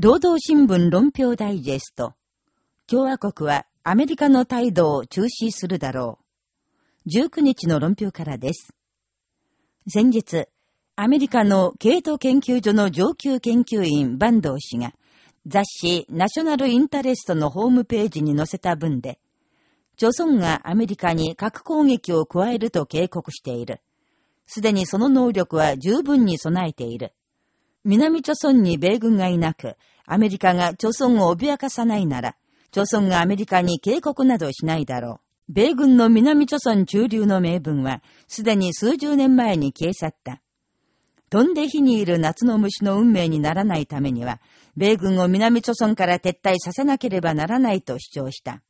労働新聞論評ダイジェスト。共和国はアメリカの態度を中止するだろう。19日の論評からです。先日、アメリカのケイト研究所の上級研究員バンドー氏が雑誌ナショナルインタレストのホームページに載せた文で、朝鮮がアメリカに核攻撃を加えると警告している。すでにその能力は十分に備えている。南朝鮮に米軍がいなく、アメリカが朝鮮を脅かさないなら、朝鮮がアメリカに警告などしないだろう。米軍の南朝鮮中流の名分は、すでに数十年前に消え去った。飛んで火にいる夏の虫の運命にならないためには、米軍を南朝鮮から撤退させなければならないと主張した。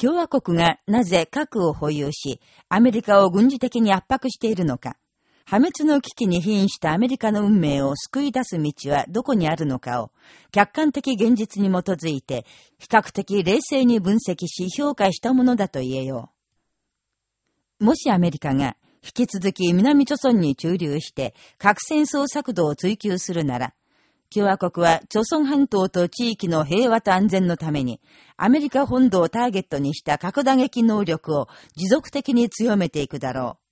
共和国がなぜ核を保有し、アメリカを軍事的に圧迫しているのか。破滅の危機に瀕したアメリカの運命を救い出す道はどこにあるのかを、客観的現実に基づいて、比較的冷静に分析し評価したものだと言えよう。もしアメリカが、引き続き南朝鮮に駐留して、核戦争策動を追求するなら、共和国は朝鮮半島と地域の平和と安全のために、アメリカ本土をターゲットにした核打撃能力を持続的に強めていくだろう。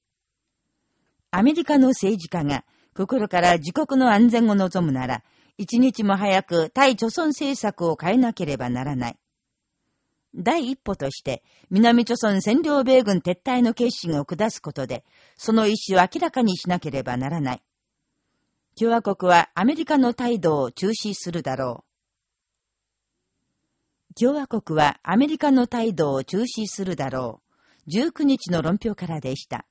アメリカの政治家が心から自国の安全を望むなら、一日も早く対貯村政策を変えなければならない。第一歩として、南朝村占領米軍撤退の決心を下すことで、その意思を明らかにしなければならない。共和国はアメリカの態度を中止するだろう。共和国はアメリカの態度を中止するだろう。19日の論評からでした。